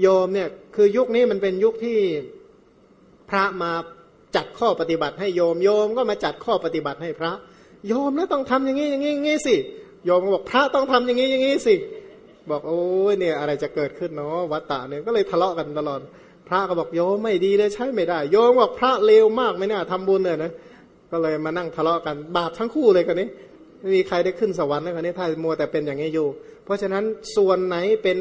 โยมเนี่ยคือยุคนี้มันเป็นยุคที่พระมาจัดข้อปฏิบัติให้โยมโยมก็มาจัดข้อปฏิบัติให้พระ โยมแล้วต้องทำอย่างนี้อย่างนี้อย่างนี้สิโยมก็บอกพระต้องทำอย่างนี้อย่างนี้สิบอกโอ้ยเนี่ยอะไรจะเกิดขึ้นเนาะวัตตะเนี่ยก็เลยทะเลาะกันตลอด พระก็บอกโยมไม่ดีเลยใช้ไม่ได้ โยมบอกพระเลวมากไม่น่าทำบุญเลยนะก็เลยมานั่งทะเลาะกันบาปทั้งคู่เลยกันนี้ไม่มีใครได้ขึ้นสวรรค์นะกันนี้ถ้ามัวแต่เป็นอย่างนี้อยู่ เพราะฉะนั้นส่วนไหนเป็น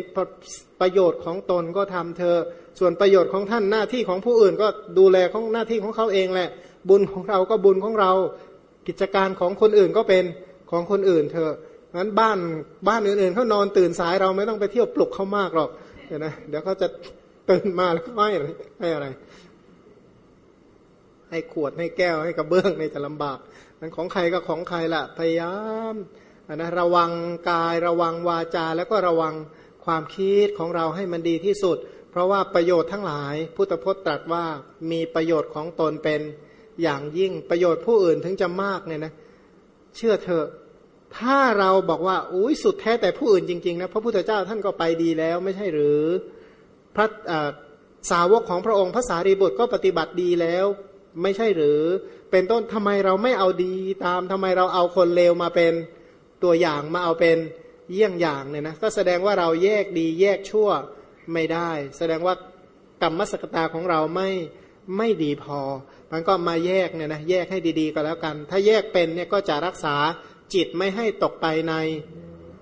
ประโยชน์ของตนก็ทำเธอ ส่วนประโยชน์ของท่านหน้าที่ของผู้อื่นก็ดูแลของหน้าที่ของเขาเองแหละ บุญของเราก็บุญของเรา กิจการของคนอื่นก็เป็นของคนอื่นเธองั้นบ้านบ้านอื่นๆเขานอนตื่นสายเราไม่ต้องไปเที่ยวปลุกเขามากหรอกเดี๋ยวนะเดี๋ยวเขาจะตื่นมาแล้วก็ให้อะไรให้อะไร ให้ขวดให้แก้วให้กระเบื้องในจะลำบากนั้นของใครก็ของใครละพยายาม นะระวังกายระวังวาจา แล้วก็ระวังความคิดของเราให้มันดีที่สุด เพราะว่าประโยชน์ทั้งหลาย พุทธพจน์ตรัสว่ามีประโยชน์ของตนเป็นอย่างยิ่งประโยชน์ผู้อื่นถึงจะมากเนี่ยนะเชื่อเถอะถ้าเราบอกว่าอุ้ยสุดแท้แต่ผู้อื่นจริงๆนะพระพุทธเจ้าท่านก็ไปดีแล้วไม่ใช่หรือพระสาวกของพระองค์พระสารีบุตรก็ปฏิบัติดีแล้ว ไม่ใช่หรือ เป็นต้นทำไมเราไม่เอาดีตามทำไมเราเอาคนเลวมาเป็น ตัวอย่างมาเอาเป็นเยี่ยงอย่างเนี่ยนะก็แสดงว่าเราแยกดีแยกชั่วไม่ได้ แสดงว่ากรรมสกตาของเราไม่ไม่ดีพอ มันก็มาแยกเนี่ยนะแยกให้ดีๆก็แล้วกัน ถ้าแยกเป็นเนี่ยก็จะรักษาจิตไม่ให้ตกไปใน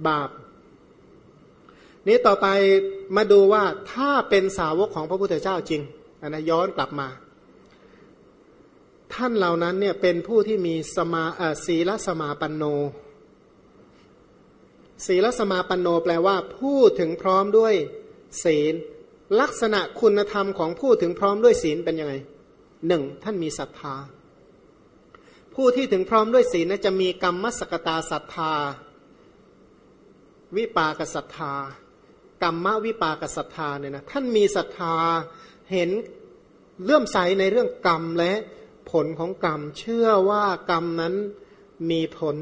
บาป นี้ต่อไปมาดูว่าถ้าเป็นสาวกของพระพุทธเจ้าจริงนะย้อนกลับมา ท่านเหล่านั้นเนี่ยเป็นผู้ที่มีสมาศีลสมาปันโน ศีลสมาปันโนแปลว่า ผู้ถึงพร้อมด้วยศีล ลักษณะคุณธรรมของผู้ถึงพร้อมด้วยศีลเป็นยังไงหนึ่งท่านมีศรัทธา ผู้ที่ถึงพร้อมด้วยศีลจะมีกรรมสกตาศรัทธา วิปากศรัทธากรรมวิปากศรัทธาเนี่ยนะท่านมีศรัทธาเห็นเลื่อมใสในเรื่องกรรมและผลของกรรม เชื่อว่ากรรมนั้นมีผล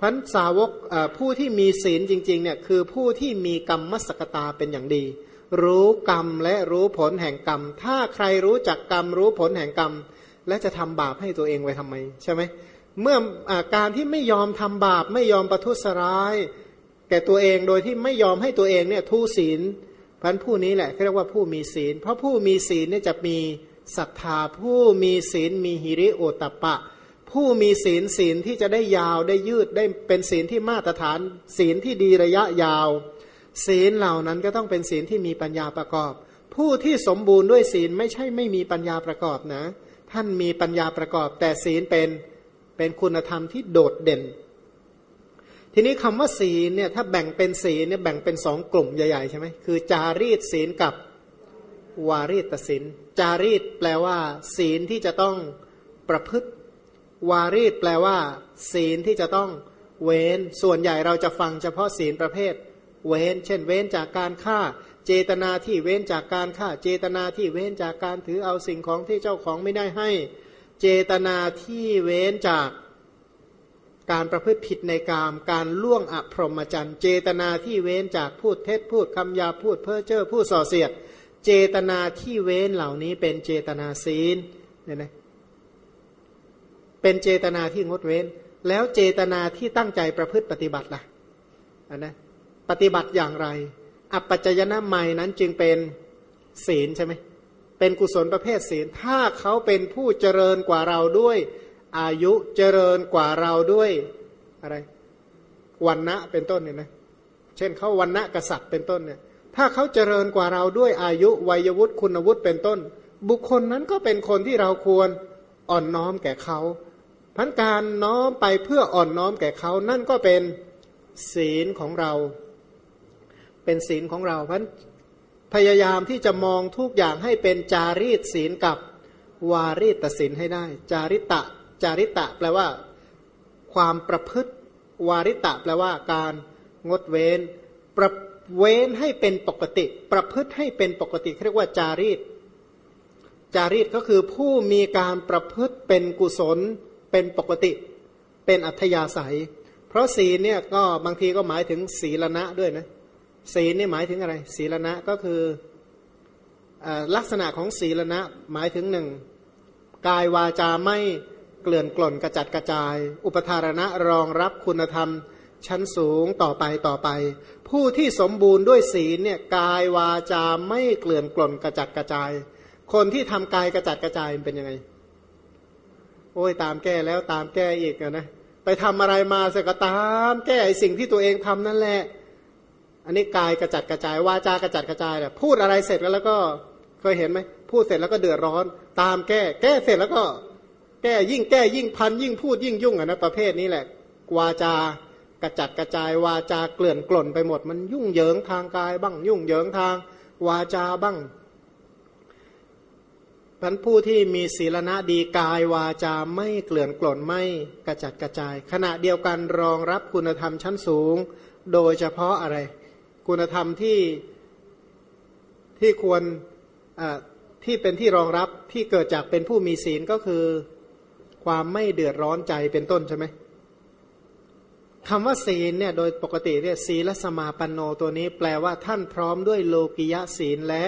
พันสาวกผู้ที่มีศีลจริงๆเนี่ยคือผู้ที่มีกรรมมสกตาเป็นอย่างดี รู้กรรมและรู้ผลแห่งกรรม ถ้าใครรู้จักกรรม รู้ผลแห่งกรรม และจะทำบาปให้ตัวเองไว้ทำไม ใช่ไหมเมื่ออการที่ไม่ยอมทำบาปไม่ยอมประทุษร้าย แก่ตัวเองโดยที่ไม่ยอมให้ตัวเองเนี่ยทุศีลพันผู้นี้แหละเรียกว่าผู้มีศีล เพราะผู้มีศีลเนี่ยจะมีศรัทธาผู้มีศีลมีหิริโอตปะ ผู้มีศีลศีลที่จะได้ยาวได้ยืดได้เป็นศีลที่มาตรฐาน ศีลที่ดีระยะยาว ศีลเหล่านั้นก็ต้องเป็นศีลที่มีปัญญาประกอบ ผู้ที่สมบูรณ์ด้วยศีลไม่ใช่ไม่มีปัญญาประกอบนะ ท่านมีปัญญาประกอบ แต่ศีลเป็นเป็นคุณธรรมที่โดดเด่น ทีนี้คำว่าศีลเนี่ยถ้าแบ่งเป็นศีลเนี่ยแบ่งเป็นสองกลุ่มใหญ่ๆใช่ไหมคือ จารีตศีลกับวารีตศีลจารีตแปลว่า ศีลที่จะต้องประพฤติ วารีตแปลว่า ศีลที่จะต้องเว้น ส่วนใหญ่เราจะฟังเฉพาะศีลประเภท เว้น เช่น เว้นจากการฆ่า เจตนาที่เว้นจากการฆ่า เจตนาที่เว้นจากการถือเอาสิ่งของที่เจ้าของไม่ได้ให้ เจตนาที่เว้นจากการประพฤติผิดในกาม การล่วงอภรมจันเจตนาที่เว้นจากพูดเท็จพูดคำยาพูดเพ้อเจ้อพูดส่อเสียด เจตนาที่เว้นเหล่านี้เป็นเจตนาศีลเนี่ยนะ เป็นเจตนาที่งดเว้น แล้วเจตนาที่ตั้งใจประพฤติปฏิบัติล่ะนนะปฏิบัติอย่างไร อัปปัจจยนะใหม่นั้นจึงเป็นศีลใช่ไหมเป็นกุศลประเภทศีล ถ้าเขาเป็นผู้เจริญกว่าเราด้วย อายุเจริญกว่าเราด้วยอะไรวันณะเป็นต้นเนี่ยนะเช่นเขาวันณะกษัตริย์เป็นต้นเนี่ยถ้าเขาเจริญกว่าเราด้วยอายุวัยวุฒิคุณวุฒิเป็นต้น บุคคลนั้นก็เป็นคนที่เราควรอ่อนน้อมแก่เขา พันการน้อมไปเพื่ออ่อนน้อมแก่เขานั่นก็เป็นศีลของเรา เป็นศีลของเราพราะพยายามที่จะมองทุกอย่างให้เป็นจารีตศีลกับวารีตศีลให้ได้ จาริตะ จาริตะ แปลว่า ความประพฤติวาริตะ แปลว่า การงดเว้นประเว้นให้เป็นปกติ ประพฤติให้เป็นปกติเรียกว่าจารีตจารีตก็คือผู้มีการประพฤติเป็นกุศล เป็นปกติเป็นอัธยาศัย เพราะศีลเนี่ยก็บางทีก็หมายถึงศีลณะด้วยนะศีลนี่หมายถึงอะไร ศีลนะก็คือลักษณะของศีลนะหมายถึงหนึ่งกายวาจาไม่เกลื่อนกล่นกระจัดกระจาย อุปทารณะรองรับคุณธรรมชั้นสูงต่อไปต่อไป ผู้ที่สมบูรณ์ด้วยศีลเนี่ยกายวาจาไม่เกลื่อนกล่นกระจัดกระจาย คนที่ทำกายกระจัดกระจายเป็นยังไง โอ้ยตามแก้แล้วตามแก้อีกนะไปทำอะไรมาเสก็ตามแก้สิ่งที่ตัวเองทำนั่นแหละ อันนี้กายกระจัดกระจายวาจากระจัดกระจายแหละพูดอะไรเสร็จแล้วก็เคยเห็นไหมพูดเสร็จแล้วก็เดือดร้อน ตามแก้ แก้เสร็จแล้วก็ แก้ยิ่งแก้ยิ่งพันยิ่งพูดยิ่งยุ่งอะนะประเภทนี้แหละวาจากระจัดกระจายวาจาเกลื่อนกล่นไปหมด มันยุ่งเหยิงทางกายบ้าง ยุ่งเหยิงทาง วาจาบ้าง พันผู้ที่มีศีลณะดีกายวาจาไม่เกลื่อนกล่นไม่กระจัดกระจาย ขณะเดียวกันรองรับคุณธรรมชั้นสูง โดยเฉพาะอะไร คุณธรรมที่ที่ควรที่เป็นที่รองรับที่เกิดจากเป็นผู้มีศีลก็คือความไม่เดือดร้อนใจเป็นต้นใช่ไหมคำว่าศีลเนี่ยโดยปกติเนี่ยศีลสมาปันโนตัวนี้แปลว่าท่านพร้อมด้วยโลกิยะศีลและ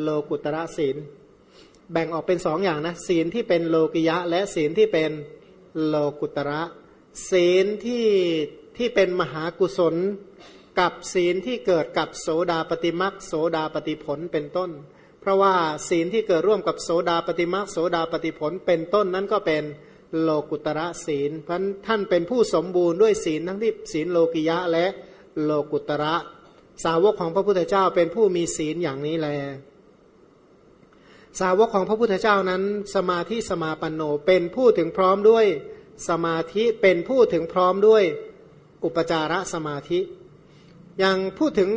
โลกุตระศีล แบ่งออกเป็นสองอย่างนะศีลที่เป็นโลกิยะ และศีลที่เป็นโลกุตระ ศีลที่ที่เป็นมหากุศล กับศีลที่เกิดกับโสดาปฏิมักโสดาปฏิผลเป็นต้น เพราะว่าศีลที่เกิดร่วมกับโสดาปฏิมักโสดาปฏิผลเป็นต้นนั้นก็เป็นโลกุตระศีลพันท่านเป็นผู้สมบูรณ์ด้วยศีลทั้งที่ศีลโลกิยะและโลกุตระ สาวกของพระพุทธเจ้าเป็นผู้มีศีลอย่างนี้แล สาวกของพระพุทธเจ้านั้น สมาธิสมาปันโนเป็นผู้ถึงพร้อมด้วยสมาธิเป็นผู้ถึงพร้อมด้วยอุปจารสมาธิ อย่างพูดถึง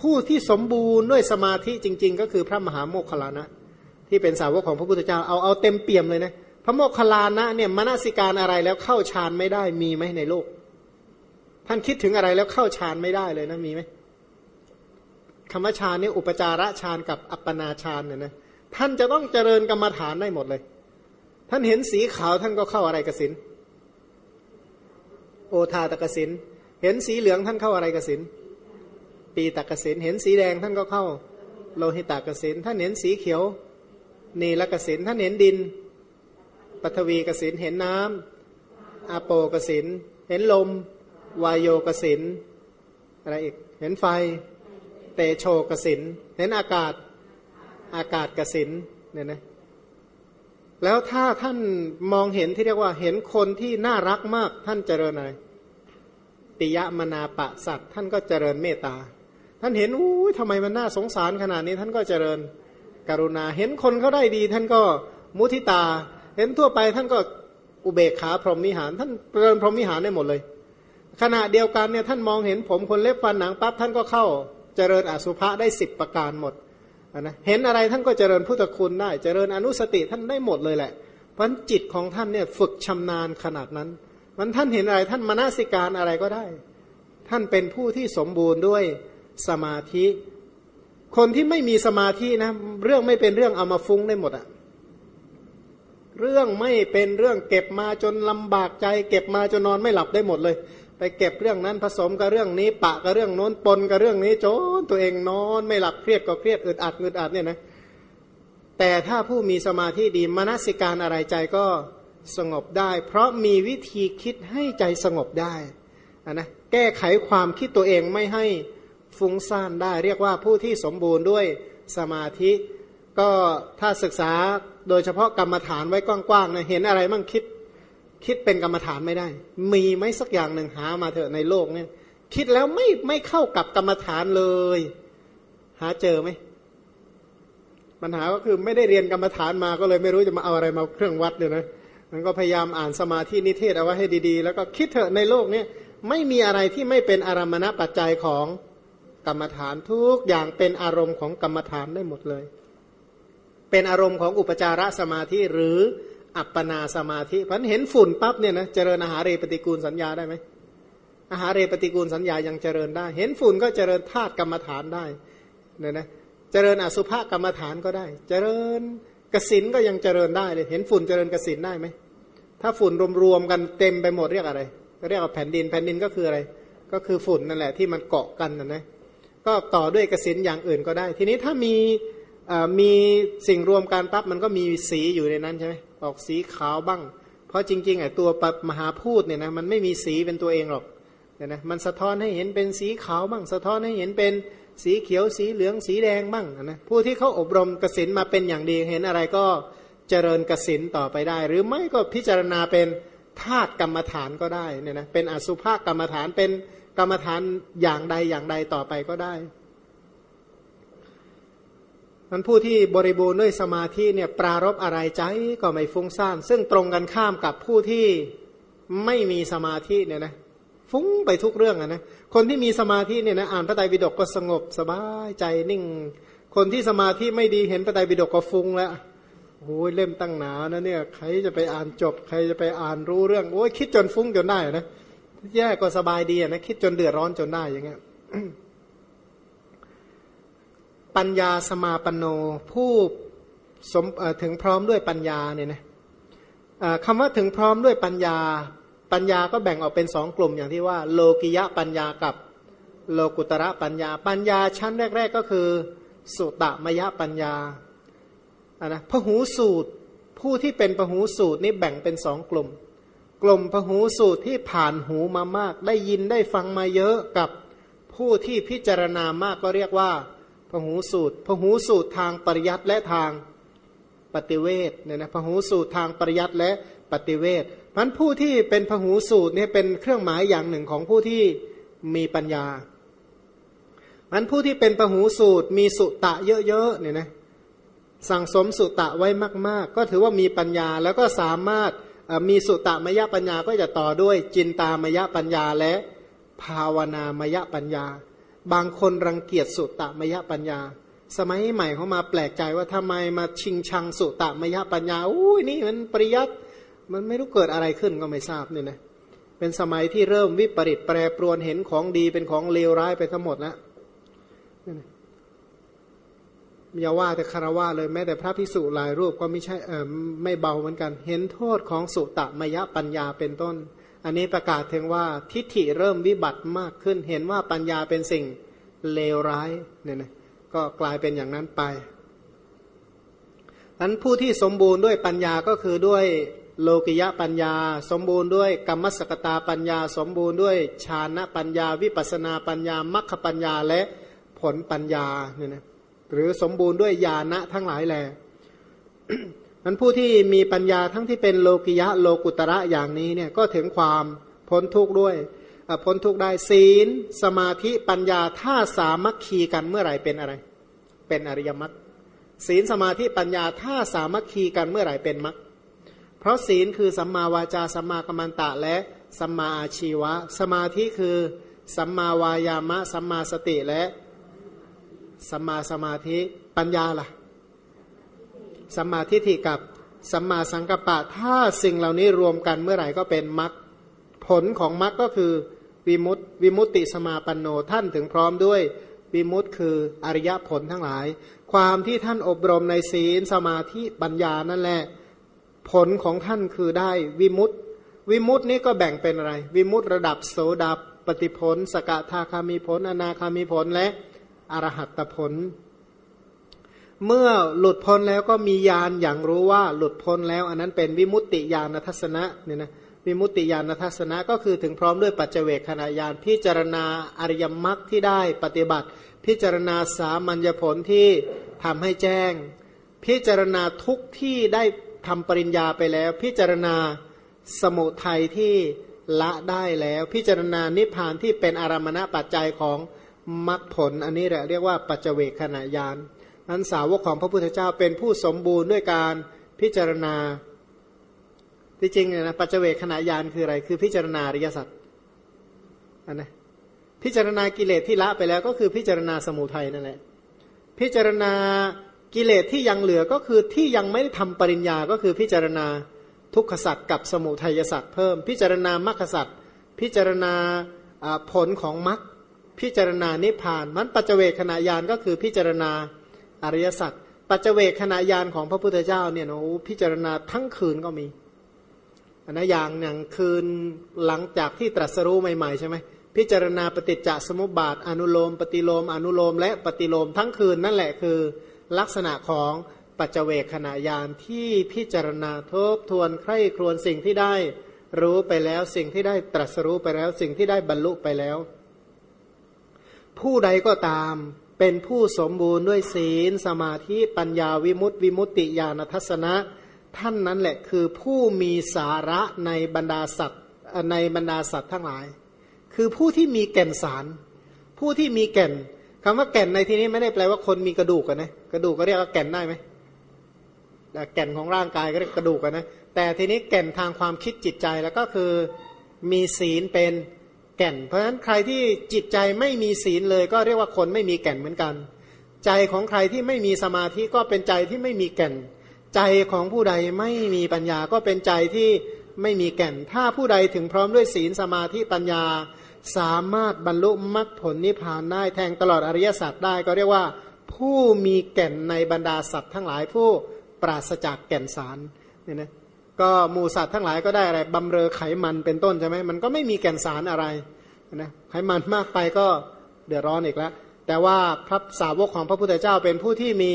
ผู้ที่สมบูรณ์ด้วยสมาธิจริง ๆ ก็คือพระมหาโมคคลานะ ที่เป็นสาวกของพระพุทธเจ้าเอาเอาเต็มเปี่ยมเลยนะพระโมคคลานะเนี่ยมนสิการอะไรแล้วเข้าฌานไม่ได้มีไหมในโลก ท่านคิดถึงอะไรแล้วเข้าฌานไม่ได้เลยนะมีไหมคำว่าฌานเนี่ยอุปจาระฌานกับอัปปนาฌานเนี่ยนะ ท่านจะต้องเจริญกรรมฐานได้หมดเลย ท่านเห็นสีขาวท่านก็เข้าอะไรกสินโอทาตกสินเห็นสีเหลืองท่านเข้าอะไรกสินปีตกสินเห็นสีแดงท่านก็เข้า โลหิตากสินท่านเห็นสีเขียวนีลกสินท่านเห็นดินปฐวีกสินเห็นน้ำอาโปกสินเห็นลม วายโยกสินอะไรอีก เห็นไฟ เตโชกสินเห็นอากาศ อากาศกสินเนี่ยนะแล้วถ้าท่านมองเห็นที่เรียกว่าเห็นคนที่น่ารักมากท่านเจริญอะไรปิยมนาปะสัตท่านก็เจริญเมตตา ท่านเห็นอู้ทำไมมันน่าสงสารขนาดนี้ ท่านก็เจริญกรุณา เห็นคนเขาได้ดี ท่านก็มุทิตา เห็นทั่วไปท่านก็อุเบกขาพรหมิหาร ท่านเริญพรหมิหารได้หมดเลย ขณะเดียวกันเนี่ยท่านมองเห็นผมคนเล็บฟันหนังปั๊บท่านก็เข้าเจริญอสุภะได้สิบประการหมด นะเห็นอะไรท่านก็เจริญพุทธคุณได้ เจริญอนุสติท่านได้หมดเลยแหละ เพราะจิตของท่านเนี่ยฝึกชำนาญขนาดนั้น มันท่านเห็นอะไรท่านมานาสิการอะไรก็ได้ ท่านเป็นผู้ที่สมบูรณ์ด้วยสมาธิ คนที่ไม่มีสมาธินะ เรื่องไม่เป็นเรื่องเอามาฟุ้งได้หมดอะเรื่องไม่เป็นเรื่องเก็บมาจนลำบากใจ เก็บมาจนนอนไม่หลับได้หมดเลย ไปเก็บเรื่องนั้นผสมกับเรื่องนี้ ปะกับเรื่องโน้นปนกับเรื่องนี้จนตัวเองนอนไม่หลับเครียดก็เครียดอึดอัดอึดอัดเนี่ยนะแต่ถ้าผู้มีสมาธิดีมนสิการอะไรใจก็สงบได้ เพราะมีวิธีคิดให้ใจสงบได้นะแก้ไขความคิดตัวเองไม่ให้ฟุ้งซ่านได้ เรียกว่าผู้ที่สมบูรณ์ด้วยสมาธิ ก็ถ้าศึกษาโดยเฉพาะกรรมฐานไว้กว้างๆนะเห็นอะไรมั่งคิด คิดเป็นกรรมฐานไม่ได้ มีไหมสักอย่างหนึ่งหามาเถอะในโลกเนี่ย คิดแล้วไม่ไม่เข้ากับกรรมฐานเลย หาเจอไหมปัญหาก็คือไม่ได้เรียนกรรมฐานมาก็เลยไม่รู้จะมาเอาอะไรมาเครื่องวัดเนี่ยนะมันก็พยายามอ่านสมาธินิเทศเอาไว้ให้ดีๆ แล้วก็คิดเถอะในโลกนี้ไม่มีอะไรที่ไม่เป็นอารมณปัจจัยของกรรมฐานทุกอย่างเป็นอารมณ์ของกรรมฐานได้หมดเลย เป็นอารมณ์ของอุปจารสมาธิหรือ อัปปนาสมาธิพันเห็นฝุ่นปั๊บเนี่ยนะเจริญอาหารเรปฏิกูลสัญญาได้ไหมอาหารเรปฏิกูลสัญญายังเจริญได้ เห็นฝุ่นก็เจริญธาตุกรรมฐานได้เนี่ยนะเจริญอสุภกรรมฐานก็ได้ เจริญกสินก็ยังเจริญได้เลยเห็นฝุ่นเจริญกสินได้ไหมถ้าฝุ่นรวมๆกันเต็มไปหมดเรียกอะไรเรียกว่าแผ่นดินแผ่นดินก็คืออะไร ก็คือฝุ่นนั่นแหละที่มันเกาะกันนะนะก็ต่อด้วยกสินอย่างอื่นก็ได้ ทีนี้ถ้ามีมีสิ่งรวมการปั๊บมันก็มีสีอยู่ในนั้นใช่ไหม ออกสีขาวบ้าง เพราะจริงๆไอ้ตัวมหาพูดเนี่ยนะมันไม่มีสีเป็นตัวเองหรอกเนี่ยนะมันสะท้อนให้เห็นเป็นสีขาวบ้าง สะท้อนให้เห็นเป็นสีเขียวสีเหลืองสีแดงบ้างนะผู้ที่เขาอบรมกสินมาเป็นอย่างดีเห็นอะไรก็เจริญกสินต่อไปได้ หรือไม่ก็พิจารณาเป็นธาตุกรรมฐานก็ได้เนี่ยนะเป็นอสุภกรรมฐานเป็นกรรมฐานอย่างใดอย่างใดต่อไปก็ได้ มันผู้ที่บริบูรณ์ด้วยสมาธิเนี่ยปรารบอะไรใจก็ไม่ฟุ้งซ่าน ซึ่งตรงกันข้ามกับผู้ที่ไม่มีสมาธิเนี่ยนะฟุ้งไปทุกเรื่องอะนะคนที่มีสมาธิเนี่ยนะอ่านพระไตรปิฎกก็สงบสบายใจนิ่ง คนที่สมาธิไม่ดีเห็นพระไตรปิฎกก็ฟุ้งแล้วโอ้ยเล่มตั้งหนานะเนี่ยใครจะไปอ่านจบ ใครจะไปอ่านรู้เรื่องโอ้ยคิดจนฟุ้งจนได้นะแย่ก็สบายดีนะคิดจนเดือดร้อนจนได้อย่างเงี้ย ปัญญาสมาปโนผู้สมถึงพร้อมด้วยปัญญาเนี่ยนะคำว่าถึงพร้อมด้วยปัญญา ปัญญาก็แบ่งออกเป็นสองกลุ่มอย่างที่ว่า โลกิยะปัญญากับโลกุตระปัญญา ปัญญาชั้นแรก ๆ ก็คือ สุตมยปัญญาอะนะพหูสูตรผู้ที่เป็นพหูสูตรนี่แบ่งเป็นสองกลุ่ม กลุ่มพหูสูตรที่ผ่านหูมามาก ได้ยินได้ฟังมาเยอะกับผู้ที่พิจารณามากก็เรียกว่า พหูสูตรพหูสูตรทางปริยัติและทางปฏิเวทเนี่ยนะพหูสูตรทางปริยัติและปฏิเวทมันผู้ที่เป็นพหูสูตรเนี่ยเป็นเครื่องหมายอย่างหนึ่งของผู้ที่มีปัญญา มันผู้ที่เป็นพหูสูตรมีสุตะเยอะๆเนี่ยนะสั่งสมสุตะไว้มาก ๆ ก็ถือว่ามีปัญญาแล้วก็สามารถมีสุตะมยปัญญาก็จะต่อด้วยจินตามยปัญญาและภาวนามยปัญญา บางคนรังเกียจสุตตะมยปัญญา สมัยใหม่เขามาแปลกใจว่าทำไมมาชิงชังสุตตะมยปัญญาอุ้ยนี่มันปริยัติมันไม่รู้เกิดอะไรขึ้นก็ไม่ทราบเนี่ยนะเป็นสมัยที่เริ่มวิปริตแปรปรวนเห็นของดีเป็นของเลวร้ายไปทั้งหมดแล้วอย่าว่าแต่คารวะเลยแม้แต่พระพิสุหลายรูปก็ไม่ใช่เออไม่เบาเหมือนกัน เห็นโทษของสุตตะมยปัญญาเป็นต้น อันนี้ประกาศถึงว่าทิฏฐิเริ่มวิบัติมากขึ้น เห็นว่าปัญญาเป็นสิ่งเลวร้ายเนี่ยนะก็กลายเป็นอย่างนั้นไปอันผู้ที่สมบูรณ์ด้วยปัญญาก็คือด้วยโลกิยะปัญญา สมบูรณ์ด้วยกรรมสกตาปัญญา สมบูรณ์ด้วยฌานปัญญา วิปัสนาปัญญามัคคปัญญาและผลปัญญาเนี่ยนะหรือสมบูรณ์ด้วยญาณะทั้งหลายแหละ มันผู้ที่มีปัญญาทั้งที่เป็นโลกิยะโลกุตระอย่างนี้เนี่ยก็ถึงความพ้นทุกข์ด้วยพ้นทุกข์ได้ศีล สมาธิปัญญาถ้าสามัคคีกันเมื่อไหร่เป็นอะไร เป็นอริยมรรคศีลสมาธิปัญญาถ้าสามัคคีกันเมื่อไหร่เป็นมรรคเพราะศีลคือสัมมาวาจาสัมมากัมมันตะและสัมมาอาชีวะ สมาธิคือสัมมาวายามะ สัมมาสติและสัมมาสมาธิปัญญาล่ะ สัมมาทิฏฐิกับสัมมาสังกัปปะถ้าสิ่งเหล่านี้รวมกันเมื่อไหร่ก็เป็นมรรคผลของมรรคก็คือวิมุตติวิมุตติสมาปันโนท่านถึงพร้อมด้วยวิมุตติคืออริยผลทั้งหลาย ความที่ท่านอบรมในศีลสมาธิปัญญานั่นแหละ ผลของท่านคือได้วิมุตติวิมุตตินี้ก็แบ่งเป็นอะไร วิมุตติระดับโสดาปฏิผล สกทาคามีผล อนาคามีผลและอรหัตผล เมื่อหลุดพ้นแล้วก็มีญาณอย่างรู้ว่าหลุดพ้นแล้ว อันนั้นเป็นวิมุตติญาณทัศนะเนี่ยนะวิมุตติญาณทัศนะก็คือถึงพร้อมด้วยปัจเจเวคขณะญาณพิจารณาอริยมรรคที่ได้ปฏิบัติ พิจารณาสามัญญผลที่ทำให้แจ้ง พิจารณาทุกที่ได้ทำปริญญาไปแล้ว พิจารณาสมุทัยที่ละได้แล้ว พิจารณานิพพานที่เป็นอารมณปัจจัยของมรรคผล อันนี้แหละเรียกว่าปัจเจเวคขณะญาณ นั้นสาวกของพระพุทธเจ้าเป็นผู้สมบูรณ์ด้วยการพิจารณา ที่จริงเนี่ยนะปัจเจกขณะยานคืออะไร คือพิจารณาอริยสัจอันนะพิจารณากิเลสที่ละไปแล้วก็คือพิจารณาสมุทัยนั่นแหละ พิจารณากิเลสที่ยังเหลือก็คือที่ยังไม่ได้ทำปริญญาก็คือพิจารณาทุกขสัจกับสมุทัยสัจเพิ่ม พิจารณามรรคสัจพิจารณาผลของมรรคพิจารณานิพพาน มันปัจเจกขณะยานก็คือพิจารณา อริยสัจปัจเจกขณะยานของพระพุทธเจ้าเนี่ยโอ้พิจารณาทั้งคืนก็มีอันนั้นอย่างอย่างคืนหลังจากที่ตรัสรู้ใหม่ๆใช่ไหมพิจารณาปฏิจจสมุปบาท อนุโลม ปฏิโลม อนุโลม และปฏิโลมทั้งคืนนั่นแหละคือลักษณะของปัจเจเวกขณะยานที่พิจารณาทบทวนใคร่ครวญสิ่งที่ได้รู้ไปแล้วสิ่งที่ได้ตรัสรู้ไปแล้วสิ่งที่ได้บรรลุไปแล้ว ผู้ใดก็ตาม เป็นผู้สมบูรณ์ด้วยศีล สมาธิปัญญาวิมุตติ วิมุตติญาณทัศนะ ท่านนั้นแหละคือผู้มีสาระในบรรดาสัตว์ในบรรดาสัตว์ทั้งหลาย คือผู้ที่มีแก่นสาร ผู้ที่มีแก่นคำว่าแก่นในที่นี้ไม่ได้แปลว่าคนมีกระดูกกันนะกระดูกก็เรียกว่าแก่นได้ไหมแก่นของร่างกายก็เรียกกระดูกกันนะแต่ทีนี้แก่นทางความคิดจิตใจแล้วก็คือมีศีลเป็น แก่น เพราะฉะนั้นใครที่จิตใจไม่มีศีลเลย ก็เรียกว่าคนไม่มีแก่นเหมือนกัน ใจของใครที่ไม่มีสมาธิก็เป็นใจที่ไม่มีแก่น ใจของผู้ใดไม่มีปัญญาก็เป็นใจที่ไม่มีแก่น ถ้าผู้ใดถึงพร้อมด้วยศีลสมาธิปัญญา สามารถบรรลุมรรคผลนิพพานได้แทงตลอดอริยสัจได้ก็เรียกว่าผู้มีแก่นในบรรดาสัตว์ทั้งหลายผู้ปราศจากแก่นสารเนี่ยนะ ก็หมูสัตว์ทั้งหลายก็ได้อะไรบำเรอไขมันเป็นต้นใช่ไหมมันก็ไม่มีแก่นสารอะไรนะไขมันมากไปก็เดือดร้อนอีกแล้วแต่ว่าพระสาวกของพระพุทธเจ้าเป็นผู้ที่มี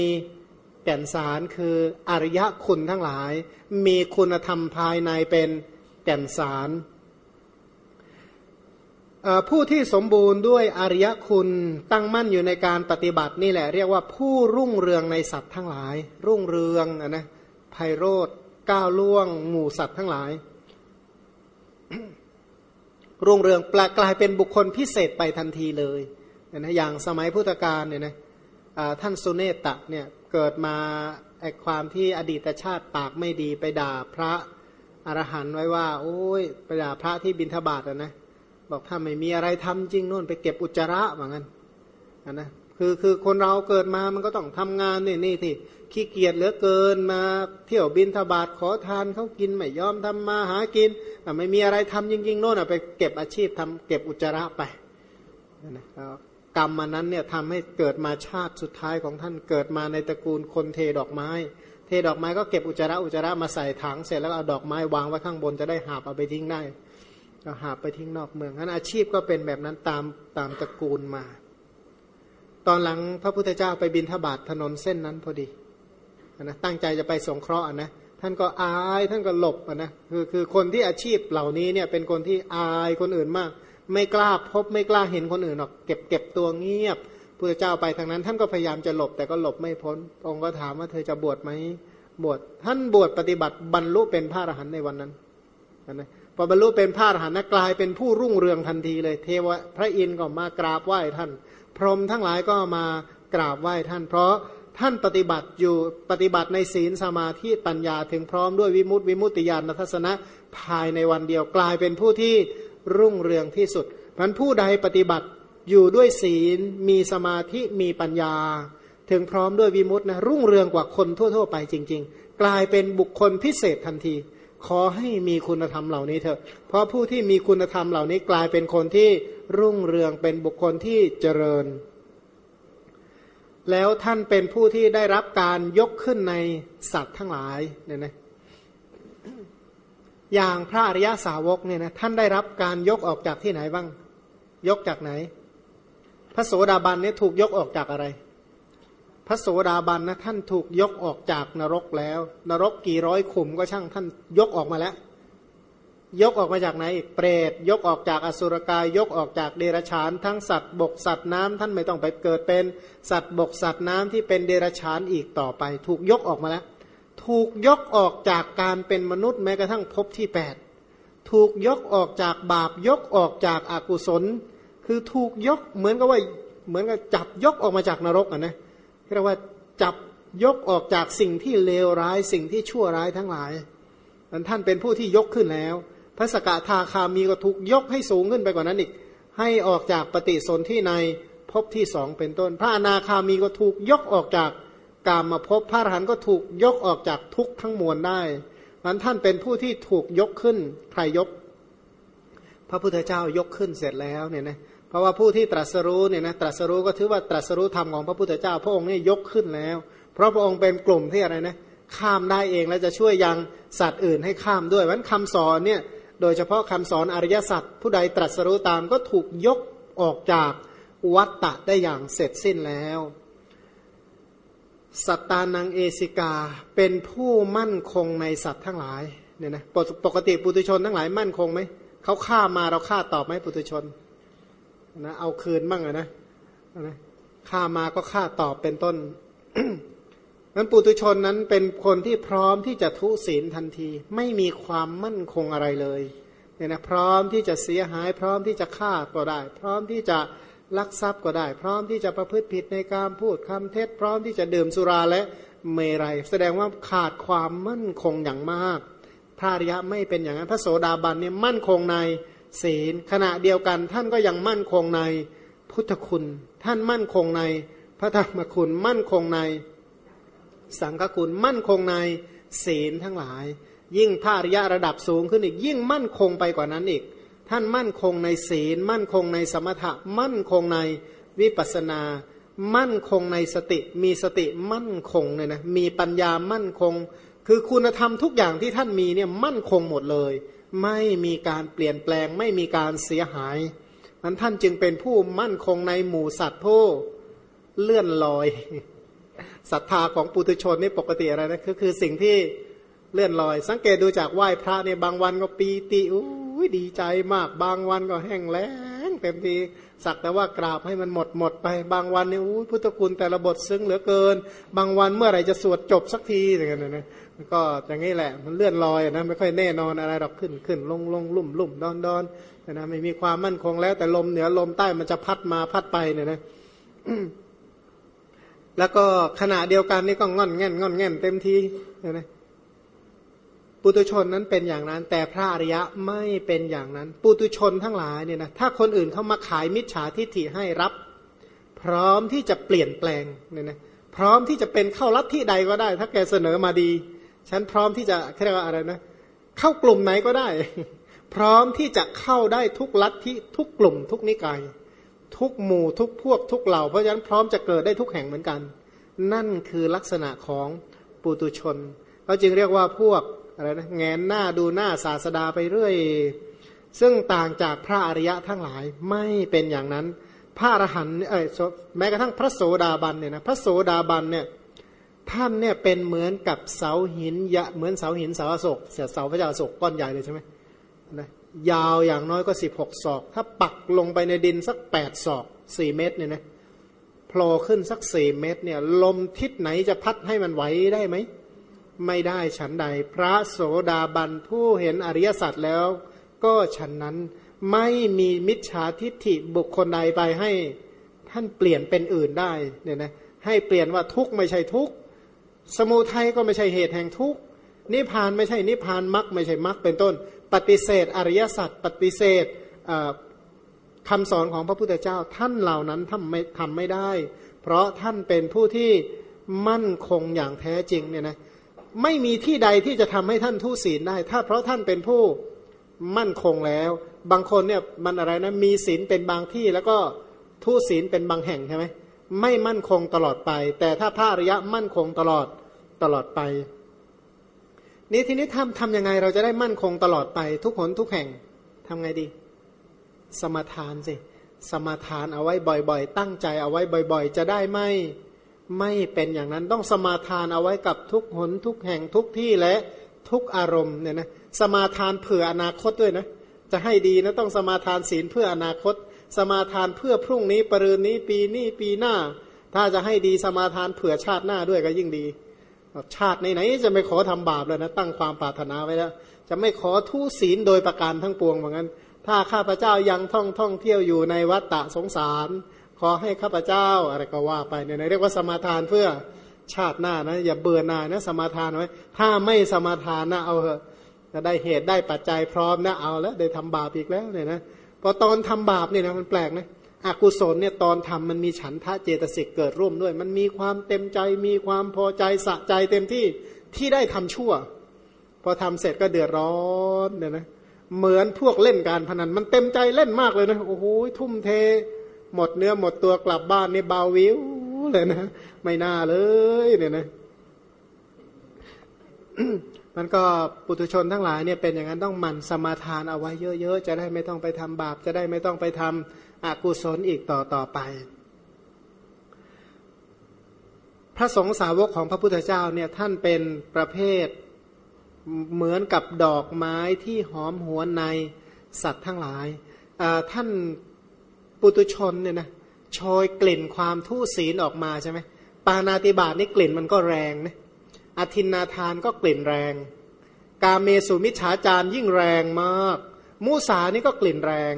แก่นสารคืออริยคุณทั้งหลาย มีคุณธรรมภายในเป็นแก่นสารผู้ที่สมบูรณ์ด้วยอริยคุณตั้งมั่นอยู่ในการปฏิบัตินี่แหละ เรียกว่าผู้รุ่งเรืองในสัตว์ทั้งหลาย รุ่งเรืองนะไพโรธ ก้าวล่วงหมู่สัตว์ทั้งหลาย รุ่งเรืองปลกลายเป็นบุคคลพิเศษไปทันทีเลยนะอย่างสมัยพุทธกาลเนี่ยนะท่านสุเนตะเนี่ยเกิดมาไอความที่อดีตชาติปากไม่ดีไปด่าพระอรหันต์ไว้ว่า โอ้ยไปด่าพระที่บิณฑบาตนะบอกถ้าไม่มีอะไรทำจริงนู่นไปเก็บอุจจาระเหมือนกันนะ คือคือคนเราเกิดมามันก็ต้องทำงานนี่นี่ที่ขี้เกียจเหลือเกินมาเที่ยวบินทบาทขอทานเขากินไม่ยอมทำมาหากินแต่ไม่มีอะไรทำจริงๆโน่นไปเก็บอาชีพทำเก็บอุจจาระไปนะกรรมมันนั้นเนี่ยทำให้เกิดมาชาติสุดท้ายของท่านเกิดมาในตระกูลคนเทดอกไม้ เทดอกไม้ก็เก็บอุจจาระอุจจาระมาใส่ถังเสร็จแล้วเอาดอกไม้วางไว้ข้างบนจะได้หาบเอาไปทิ้งได้ก็หาไปทิ้งนอกเมืองนั้นอาชีพก็เป็นแบบนั้นตามตามตระกูลมา ตอนหลังพระพุทธเจ้าไปบินทบาทถนนเส้นนั้นพอดีนะตั้งใจจะไปสงเคราะห์นะท่านก็อายท่านก็หลบนะคือคือคนที่อาชีพเหล่านี้เนี่ยเป็นคนที่อายคนอื่นมาก ไม่กล้าพบไม่กล้าเห็นคนอื่นหรอกเก็บเก็บตัวเงียบพระเจ้าไปทางนั้น ท่านก็พยายามจะหลบแต่ก็หลบไม่พ้นองค์ก็ถามว่าเธอจะบวชไหมบวชท่านบวชปฏิบัติบรรลุเป็นพระอรหันต์ในวันนั้นนะพอบรรลุเป็นพระอรหันต์กลายเป็นผู้รุ่งเรืองทันทีเลย เทวพระอินทร์ก็มากราบไหว้ท่าน พรหมทั้งหลายก็มากราบไหว้ท่าน เพราะท่านปฏิบัติอยู่ปฏิบัติในศีลสมาธิปัญญาถึงพร้อมด้วยวิมุตติวิมุตติญาณทัศนะภายในวันเดียวกลายเป็นผู้ที่รุ่งเรืองที่สุดพันผู้ใดปฏิบัติอยู่ด้วยศีลมีสมาธิมีปัญญา ถึงพร้อมด้วยวิมุตตินะรุ่งเรืองกว่าคนทั่ว ๆ ไปจริง ๆ กลายเป็นบุคคลพิเศษทันที ขอให้มีคุณธรรมเหล่านี้เถอะเพราะผู้ที่มีคุณธรรมเหล่านี้กลายเป็นคนที่ รุ่งเรืองเป็นบุคคลที่เจริญ แล้วท่านเป็นผู้ที่ได้รับการยกขึ้นในสัตว์ทั้งหลายเนี่ยนะอย่างพระอริยสาวกเนี่ยนะท่านได้รับการยกออกจากที่ไหนบ้าง ยกจากไหน พระโสดาบันเนี่ยถูกยกออกจากอะไร พระโสดาบันนะท่านถูกยกออกจากนรกแล้ว นรกกี่ร้อยขุมก็ช่างท่านยกออกมาแล้ว ยกออกมาจากไหนเปรตยกออกจากอสุรกาย ยกออกจากเดรัจฉานทั้งสัตว์บกสัตว์น้ำท่านไม่ต้องไปเกิดเป็นสัตว์บกสัตว์น้ำที่เป็นเดรัจฉานอีกต่อไป ถูกยกออกมาแล้ว ถูกยกออกจากการเป็นมนุษย์แม้กระทั่งภพที่แปดถูกยกออกจากบาปยกออกจากอากุศล คือถูกยกเหมือนกับว่าเหมือนกับจับยกออกมาจากนรกอะนะเรียกว่าจับยกออกจากสิ่งที่เลวร้ายสิ่งที่ชั่วร้ายทั้งหลายนันท่านเป็นผู้ที่ยกขึ้นแล้ว พระสกทาคามีก็ถูกยกให้สูงขึ้นไปกว่านั้นอีก ให้ออกจากปฏิสนธิในภพที่สองเป็นต้น พระอนาคามีก็ถูกยกออกจากกามมาพบพระอรหันต์ก็ถูกยกออกจากทุกข์ทั้งมวลได้นั้นท่านเป็นผู้ที่ถูกยกขึ้นใครยก พระพุทธเจ้ายกขึ้นเสร็จแล้วเนี่ยนะเพราะว่าผู้ที่ตรัสรู้เนี่ยนะตรัสรู้ก็ถือว่าตรัสรู้ธรรมของพระพุทธเจ้า พระองค์นี่ยกขึ้นแล้ว เพราะพระองค์เป็นกลุ่มที่อะไรนะข้ามได้เองและจะช่วยยังสัตว์อื่นให้ข้ามด้วยวันคำสอนเนี่ย โดยเฉพาะคำสอนอริยสัจผู้ใดตรัสรู้ตามก็ถูกยกออกจากวัตตะได้อย่างเสร็จสิ้นแล้ว สัตตานังเอสิกาเป็นผู้มั่นคงในสัตว์ทั้งหลายเนี่ยนะปกติปุตุชนทั้งหลายมั่นคงไหมเขาฆ่ามาเราฆ่าตอบไหมปุตุชนนะเอาคืนบ้างนะนะฆ่ามาก็ฆ่าตอบเป็นต้น นั้นปุตุชนนั้นเป็นคนที่พร้อมที่จะทุศีลทันที ไม่มีความมั่นคงอะไรเลยเนี่ยนะพร้อมที่จะเสียหาย พร้อมที่จะฆ่าก็ได้ พร้อมที่จะลักทรัพย์ก็ได้ พร้อมที่จะประพฤติผิดในการพูดคำเท็จ พร้อมที่จะดื่มสุราและเมรัยแสดงว่าขาดความมั่นคงอย่างมากพระอริยะไม่เป็นอย่างนั้นพระโสดาบันเนี่ยมั่นคงในศีลขณะเดียวกัน ท่านก็ยังมั่นคงในพุทธคุณ ท่านมั่นคงในพระธรรมคุณมั่นคงใน สังฆคุณมั่นคงในศีลทั้งหลาย ยิ่งพระอริยะระดับสูงขึ้นอีก ยิ่งมั่นคงไปกว่านั้นอีก ท่านมั่นคงในศีล มั่นคงในสมถะ มั่นคงในวิปัสนา มั่นคงในสติ มีสติมั่นคงเลยนะมีปัญญามั่นคง คือคุณธรรมทุกอย่างที่ท่านมีเนี่ยมั่นคงหมดเลย ไม่มีการเปลี่ยนแปลง ไม่มีการเสียหายมันท่านจึงเป็นผู้มั่นคงในหมู่สัตว์ผู้เลื่อนลอย ศรัทธาของปุถุชนนี่ปกติอะไรนะก็คือสิ่งที่เลื่อนลอย สังเกตดูจากไหว้พระเนี่ยบางวันก็ปีติอู้ดีใจมาก บางวันก็แห้งแล้งเต็มทีสักแต่ว่ากราบให้มันหมดหมดไป บางวันเนี่ยอู้พุทธคุณแต่ละบทซึ้งเหลือเกิน บางวันเมื่อไหร่จะสวดจบสักทีอย่างเงี้ยนะก็อย่างนี้แหละมันเลื่อนลอยนะไม่ค่อยแน่นอนอะไรหรอกขึ้นขึ้นลงลงลุ่มลุ่มดอนดอนนะไม่มีความมั่นคงแล้วแต่ลมเหนือลมใต้มันจะพัดมาพัดไปเนี่ยนะ แล้วก็ขณะเดียวกันนี่ก็งอนแง่นงอนแง่นเต็มทีนะปุตุชนนั้นเป็นอย่างนั้น แต่พระอริยะไม่เป็นอย่างนั้น ปุตุชนทั้งหลายเนี่ยนะถ้าคนอื่นเขามาขายมิจฉาทิฏฐิให้รับ พร้อมที่จะเปลี่ยนแปลงเนี่ยนะพร้อมที่จะเป็นเข้ารัฐที่ใดก็ได้ ถ้าแกเสนอมาดี ฉันพร้อมที่จะเรียกว่าอะไรนะเข้ากลุ่มไหนก็ได้ พร้อมที่จะเข้าได้ทุกลัทธิทุกกลุ่มทุกนิกาย ทุกหมู่ทุกพวกทุกเหล่า เพราะฉะนั้นพร้อมจะเกิดได้ทุกแห่งเหมือนกัน นั่นคือลักษณะของปุตุชนเขาจึงเรียกว่าพวกอะไรนะแงนหน้าดูหน้าศาสดาไปเรื่อย ซึ่งต่างจากพระอริยะทั้งหลายไม่เป็นอย่างนั้น พระอรหันต์เอ้ยแม้กระทั่งพระโสดาบันเนี่ยนะพระโสดาบันเนี่ยท่านเนี่ยเป็นเหมือนกับเสาหินยะเหมือนเสาหินเสาอโศกเสาพระเจ้าอโศกก้อนใหญ่เลยใช่ไหมนะ ยาวอย่างน้อยก็สิบหกศอก ถ้าปักลงไปในดินสักแปดศอกสี่เมตรเนี่ยนะโผล่ขึ้นสักสี่เมตรเนี่ยลมทิศไหนจะพัดให้มันไหวได้ไหม ไม่ได้ฉันใด พระโสดาบันผู้เห็นอริยสัจแล้ว ก็ฉันนั้นไม่มีมิจฉาทิฏฐิบุคคลใดไปให้ท่านเปลี่ยนเป็นอื่นได้เนี่ยนะให้เปลี่ยนว่าทุกข์ไม่ใช่ทุกข์สมุทัยก็ไม่ใช่เหตุแห่งทุกข์นิพพานไม่ใช่นิพพานมรรคไม่ใช่มรรคเป็นต้น ปฏิเสธอริยสัจปฏิเสธคำสอนของพระพุทธเจ้าท่านเหล่านั้นทำไม่ทำไม่ได้ เพราะท่านเป็นผู้ที่มั่นคงอย่างแท้จริงเนี่ยนะไม่มีที่ใดที่จะทำให้ท่านทุศีลได้ ถ้าเพราะท่านเป็นผู้มั่นคงแล้ว บางคนเนี่ยมันอะไรนะมีศีลเป็นบางที่แล้วก็ทุศีลเป็นบางแห่งใช่ไหมไม่มั่นคงตลอดไป แต่ถ้าพระอริยะมั่นคงตลอดตลอดไป นี่ทีนี้ทำทำยังไงเราจะได้มั่นคงตลอดไป ทุกหนทุกแห่งทำไงดี สมทานสิสมทานเอาไว้บ่อยๆ ตั้งใจเอาไว้บ่อย ๆ จะได้ไม่ไม่เป็นอย่างนั้นต้องสมาทานเอาไว้กับทุกหนทุกแห่งทุกที่และทุกอารมณ์เนี่ยนะสมาทานเผื่ออนาคตด้วยนะจะให้ดีนะต้องสมาทานศีลเพื่ออนาคต สมาทานเพื่อพรุ่งนี้ปรืนนี้ปีนี้ปีหน้า ถ้าจะให้ดีสมาทานเผื่อชาติหน้าด้วยก็ยิ่งดี ชาติไหนๆจะไม่ขอทำบาปเลยนะตั้งความปรารถนาไว้แล้ว จะไม่ขอทุศีลโดยประการทั้งปวงเหมือนกันถ้าข้าพเจ้ายังท่องท่องเที่ยวอยู่ในวัฏฏะสงสาร ขอให้ข้าพเจ้าอะไรก็ว่าไปเนี่ยเรียกว่าสมาทานเพื่อชาติหน้านะ อย่าเบื่อหน่ายนะสมาทานไว้ ถ้าไม่สมาทานนะเอาเถอะจะได้เหตุได้ปัจจัยพร้อมนะเอาแล้วได้ทำบาปอีกแล้วเนี่ยนะพอตอนทำบาปเนี่ยนะมันแปลกนะ อกุศลเนี่ยตอนทำมันมีฉันทะเจตสิกเกิดร่วมด้วย มันมีความเต็มใจมีความพอใจสะใจเต็มที่ที่ได้ทำชั่ว พอทำเสร็จก็เดือดร้อนเนี่ยนะเหมือนพวกเล่นการพนันมันเต็มใจเล่นมากเลยนะโอ้โหทุ่มเท หมดเนื้อหมดตัวกลับบ้านนี่เบาวิวเลยนะไม่น่าเลยเนี่ยนะมันก็ปุถุชนทั้งหลายเนี่ยเป็นอย่างนั้นต้องหมั่นสมาทานเอาไว้เยอะๆ จะได้ไม่ต้องไปทำบาป จะได้ไม่ต้องไปทำ อกุศลอีกต่อต่อไป พระสงฆ์สาวกของพระพุทธเจ้าเนี่ยท่านเป็นประเภทเหมือนกับดอกไม้ที่หอมหวนในสัตว์ทั้งหลาย ท่านปุตุชนเนี่ยนะโชยกลิ่นความทุศีลออกมาใช่ไหมปานาติบาตนี่กลิ่นมันก็แรงนะอธินนาทานก็กลิ่นแรง กาเมสุมิฉาจารยิ่งแรงมาก มูสานี่ก็กลิ่นแรง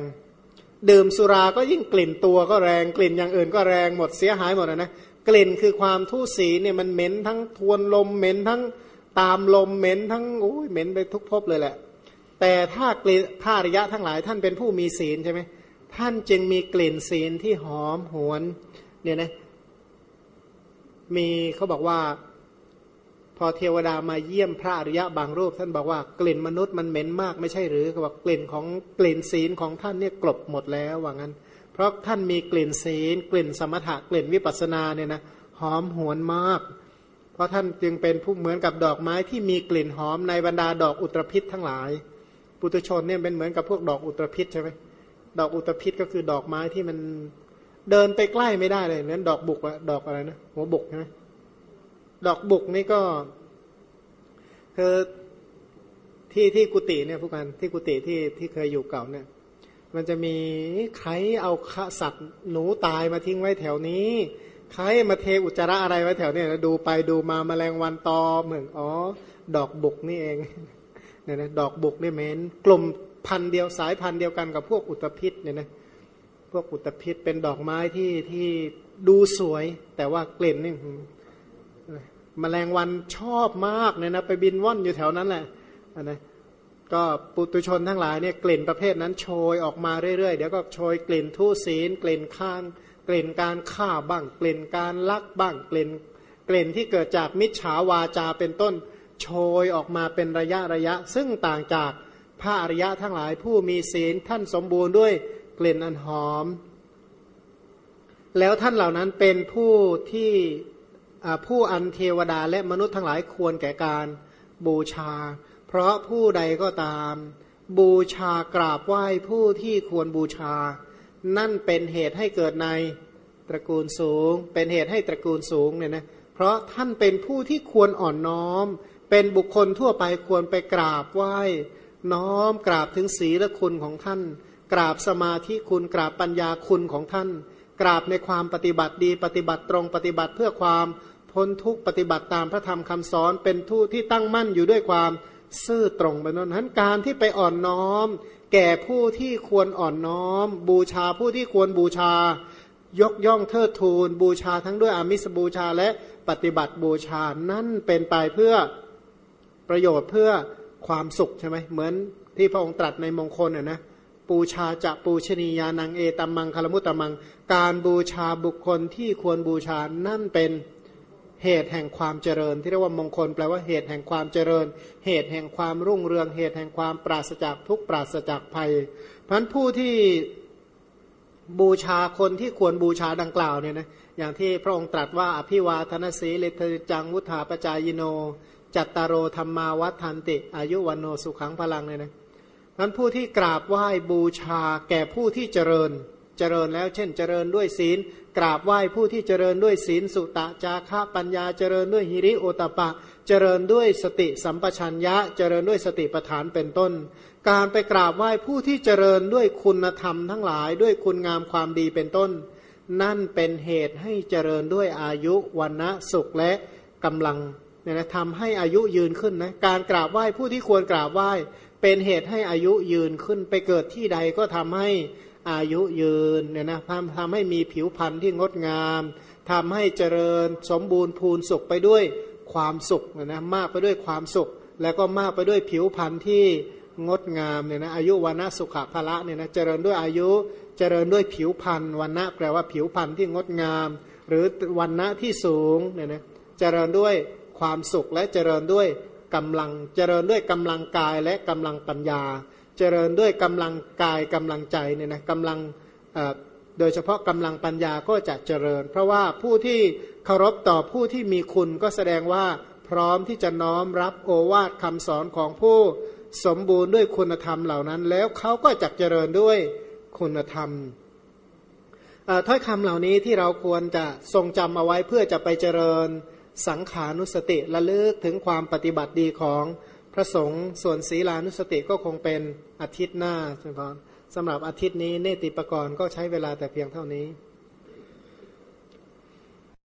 ดื่มสุราก็ยิ่งกลิ่นตัวก็แรงกลิ่นอย่างอื่นก็แรงหมดเสียหายหมดนะกลิ่นคือความทุศีเนี่ยมันเหม็นทั้งทวนลมเหม็นทั้งตามลมเหม็นทั้งโอ้ยเหม็นไปทุกภพเลยแหละ แต่ถ้ากลิ่นถ้าระยะทั้งหลายท่านเป็นผู้มีศีลใช่ไหมท่านจึงมีกลิ่นศีลที่หอมหวนเนี่ยนะมีเขาบอกว่า พอเทวดามาเยี่ยมพระอริยะบางรูป ท่านบอกว่ากลิ่นมนุษย์มันเหม็นมากไม่ใช่หรือเขาบอกกลิ่นของกลิ่นศีลของท่านเนี่ยกลบหมดแล้วว่างั้น เพราะท่านมีกลิ่นศีล กลิ่นสมถะกลิ่นวิปัสนาเนี่ยนะหอมหวนมาก เพราะท่านจึงเป็นผู้เหมือนกับดอกไม้ที่มีกลิ่นหอมในบรรดาดอกอุตรพิษทั้งหลาย ปุตุชนเนี่ยเป็นเหมือนกับพวกดอกอุตรพิษใช่ไหมดอกอุตรพิษก็คือดอกไม้ที่มันเดินไปใกล้ไม่ได้เลยนั้นดอกบุกอะดอกอะไรนะหัวบุกใช่ไหม ดอกบุกนี่ก็คือที่ที่กุฏิเนี่ยผู้กันที่กุฏิที่ที่เคยอยู่เก่าเนี่ย มันจะมีใครเอาสัตว์หนูตายมาทิ้งไว้แถวนี้ใครมาเทอุจจาระอะไรไว้แถวเนี้ดูไปดูมาแมลงวันตอเหมือนอ๋อ ดอกบุกนี่เองเนี่ยนะดอกบุกนี่เมนกลุ่มพันเดียวสายพันเดียวกันกับพวกอุตภิษเนี่ยนะพวกอุตภิษเป็นดอกไม้ที่ที่ดูสวย แต่ว่ากลิ่นนี่ มแมลงวันชอบมากเนี่ยนะไปบินว่อนอยู่แถวนั้นแหละนะก็ปุตุชนทั้งหลายเนี่ยกลิ่นประเภทนั้นโชยออกมาเรื่อยๆ เดี๋ยวก็โชยกลิ่นทุศีล กลิ่นข้างกลิ่นการฆ่าบ้าง กลิ่นการลักบ้างกลิ่นกลิ่นที่เกิดจากมิจฉาวาจาเป็นต้นโชยออกมาเป็นระยะระยะ ซึ่งต่างจากพระอริยะทั้งหลายผู้มีศีลท่านสมบูรณ์ด้วยกลิ่นอันหอม แล้วท่านเหล่านั้นเป็นผู้ที่ ผู้อันเทวดาและมนุษย์ทั้งหลายควรแก่การบูชา เพราะผู้ใดก็ตาม บูชากราบไหว้ผู้ที่ควรบูชา นั่นเป็นเหตุให้เกิดในตระกูลสูง เป็นเหตุให้ตระกูลสูงเนี่ยนะเพราะท่านเป็นผู้ที่ควรอ่อนน้อม เป็นบุคคลทั่วไปควรไปกราบไหว้น้อมกราบถึงศีลคุณของท่าน กราบสมาธิคุณกราบปัญญาคุณของท่าน กราบในความปฏิบัติดีปฏิบัติตรงปฏิบัติเพื่อความ พ้นทุกปฏิบัติตามพระธรรมคำสอนเป็นทูตที่ตั้งมั่นอยู่ด้วยความซื่อตรงเป็นนั้นการที่ไปอ่อนน้อม แก่ผู้ที่ควรอ่อนน้อม บูชาผู้ที่ควรบูชา ยกย่องเทิดทูน บูชาทั้งด้วยอามิสบูชาและปฏิบัติบูชานั่นเป็นไปเพื่อประโยชน์เพื่อความสุขใช่ไหมเหมือนที่พระองค์ตรัสในมงคลน่ยนะปูชาจะปูชนียานังเอตัมมังคารมุตตมัง การบูชาบุคคลที่ควรบูชานั่นเป็น เหตุแห่งความเจริญ ที่เรียกว่ามงคลแปลว่าเหตุแห่งความเจริญ เหตุแห่งความรุ่งเรือง เหตุแห่งความปราศจากทุกปราศจากภัยพันผู้ที่บูชาคนที่ควรบูชาดังกล่าวเนี่ยนะอย่างที่พระองค์ตรัสว่าอภิวาทนสีเลทจังวุธาปจายโน จัตตารโรธรรมาวัฏันติ อายุวันโนสุขังพลังเลยนะนั้นผู้ที่กราบไหว้บูชาแก่ผู้ที่เจริญ เจริญแล้วเช่นเจริญด้วยศีล กราบไหว้ผู้ที่เจริญด้วยศีลสุตะจาระปัญญาเจริญด้วยหิริโอตปะ เจริญด้วยสติสัมปชัญญะ เจริญด้วยสติปัฏฐานเป็นต้น การไปกราบไหว้ผู้ที่เจริญด้วยคุณธรรมทั้งหลายด้วยคุณงามความดีเป็นต้น นั่นเป็นเหตุให้เจริญด้วยอายุวันนะสุขและกำลังเนี่ยนะทำให้อายุยืนขึ้นนะการกราบไหว้ผู้ที่ควรกราบไหว้ เป็นเหตุให้อายุยืนขึ้นไปเกิดที่ใดก็ทำให้ อายุยืนเนี่ยนะทำทำให้มีผิวพรรณที่งดงามทำให้เจริญสมบูรณ์พูนสุขไปด้วยความสุขนะมากไปด้วยความสุข แล้วก็มากไปด้วยผิวพรรณที่งดงามเนี่ยนะอายุวันะสุขภละเนี่ยนะเจริญด้วยอายุเจริญด้วยผิวพรรณวันนะแปลว่าผิวพรรณที่งดงาม หรือวันนะที่สูงเนี่ยนะเจริญด้วยความสุขและเจริญด้วยกำลังเจริญด้วยกำลังกายและกำลังปัญญา เจริญด้วยกำลังกายกำลังใจเนี่ยนะกำลังโดยเฉพาะกำลังปัญญาก็จะเจริญ เพราะว่าผู้ที่เคารพต่อผู้ที่มีคุณก็แสดงว่าพร้อมที่จะน้อมรับโอวาทคำสอนของผู้สมบูรณ์ด้วยคุณธรรมเหล่านั้น แล้วเขาก็จะเจริญด้วยคุณธรรมถ้อยคำเหล่านี้ที่เราควรจะทรงจำเอาไว้เพื่อจะไปเจริญสังขานุสติระลึกถึงความปฏิบัติดีของ พระสงฆ์ส่วนศีลานุสติก็คงเป็นอาทิตย์หน้าใช่ไหมครับสำหรับอาทิตย์นี้เนติปกรณ์ก็ใช้เวลาแต่เพียงเท่านี้